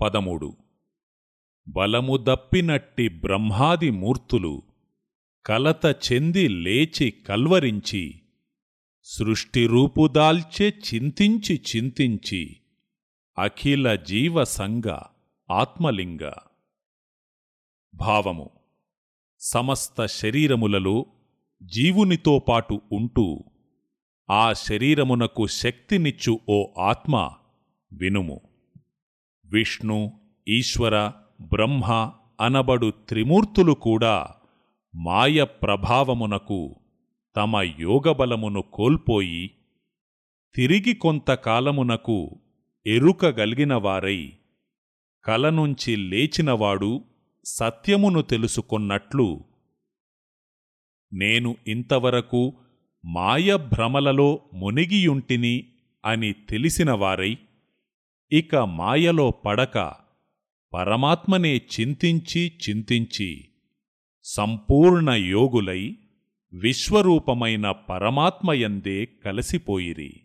పదమూడు. బలము దప్పినట్టి బ్రహ్మాది మూర్తులు కలత చెంది లేచి కల్వరించి సృష్టి రూపుదాల్చే చింతించి చింతించి అఖిల జీవ సంగ ఆత్మలింగ. భావము సమస్త శరీరములలో జీవునితో పాటు ఉంటూ ఆ శరీరమునకు శక్తినిచ్చు ఓ ఆత్మ వినుము. విష్ణు ఈశ్వర బ్రహ్మ అనబడు త్రిమూర్తులు కూడా మాయ ప్రభావమునకు తమ యోగబలమును కోల్పోయి తిరిగి కొంతకాలమునకు ఎరుకగలిగినవారై కలనుంచి లేచినవాడు సత్యమును తెలుసుకొన్నట్లు నేను ఇంతవరకు మాయభ్రమలలో మునిగియుంటిని అని తెలిసినవారై ఇక మాయలో పడక పరమాత్మనే చింతించి చింతించి సంపూర్ణ యోగులై విశ్వరూపమైన పరమాత్మయందే కలసిపోయిరి.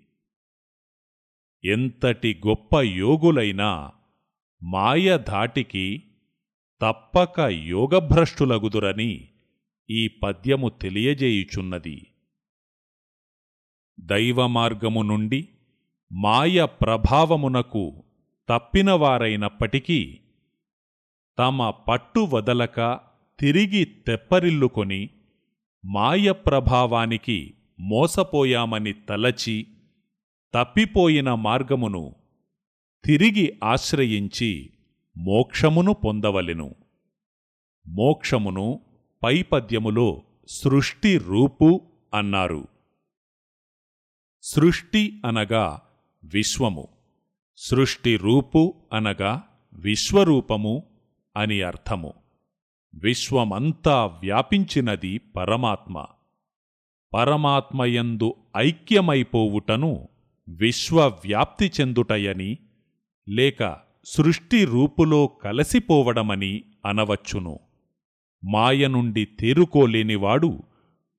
ఎంతటి గొప్ప యోగులైనా మాయ ధాటికి తప్పక యోగభ్రష్టులగుదురని ఈ పద్యము తెలియజేయుచున్నది. దైవమార్గము నుండి మాయ ప్రభావమునకు తప్పినవారైనప్పటికీ తమ పట్టు వదలక తిరిగి తెప్పరిల్లుకొని మాయ ప్రభావానికి మోసపోయామని తలచి తప్పిపోయిన మార్గమును తిరిగి ఆశ్రయించి మోక్షమును పొందవలెను. మోక్షమును పైపద్యములో సృష్టి రూపు అన్నారు. సృష్టి అనగా విశ్వము. సృష్టి రూపు అనగా విశ్వరూపము అని అర్థము. విశ్వమంతా వ్యాపించినది పరమాత్మ. పరమాత్మయందు ఐక్యమైపోవుటను విశ్వవ్యాప్తి చెందుటయని లేక సృష్టి రూపులో కలసిపోవడమని అనవచ్చును. మాయ నుండి తేరుకోలేనివాడు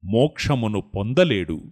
మోక్షమును పొందలేడు.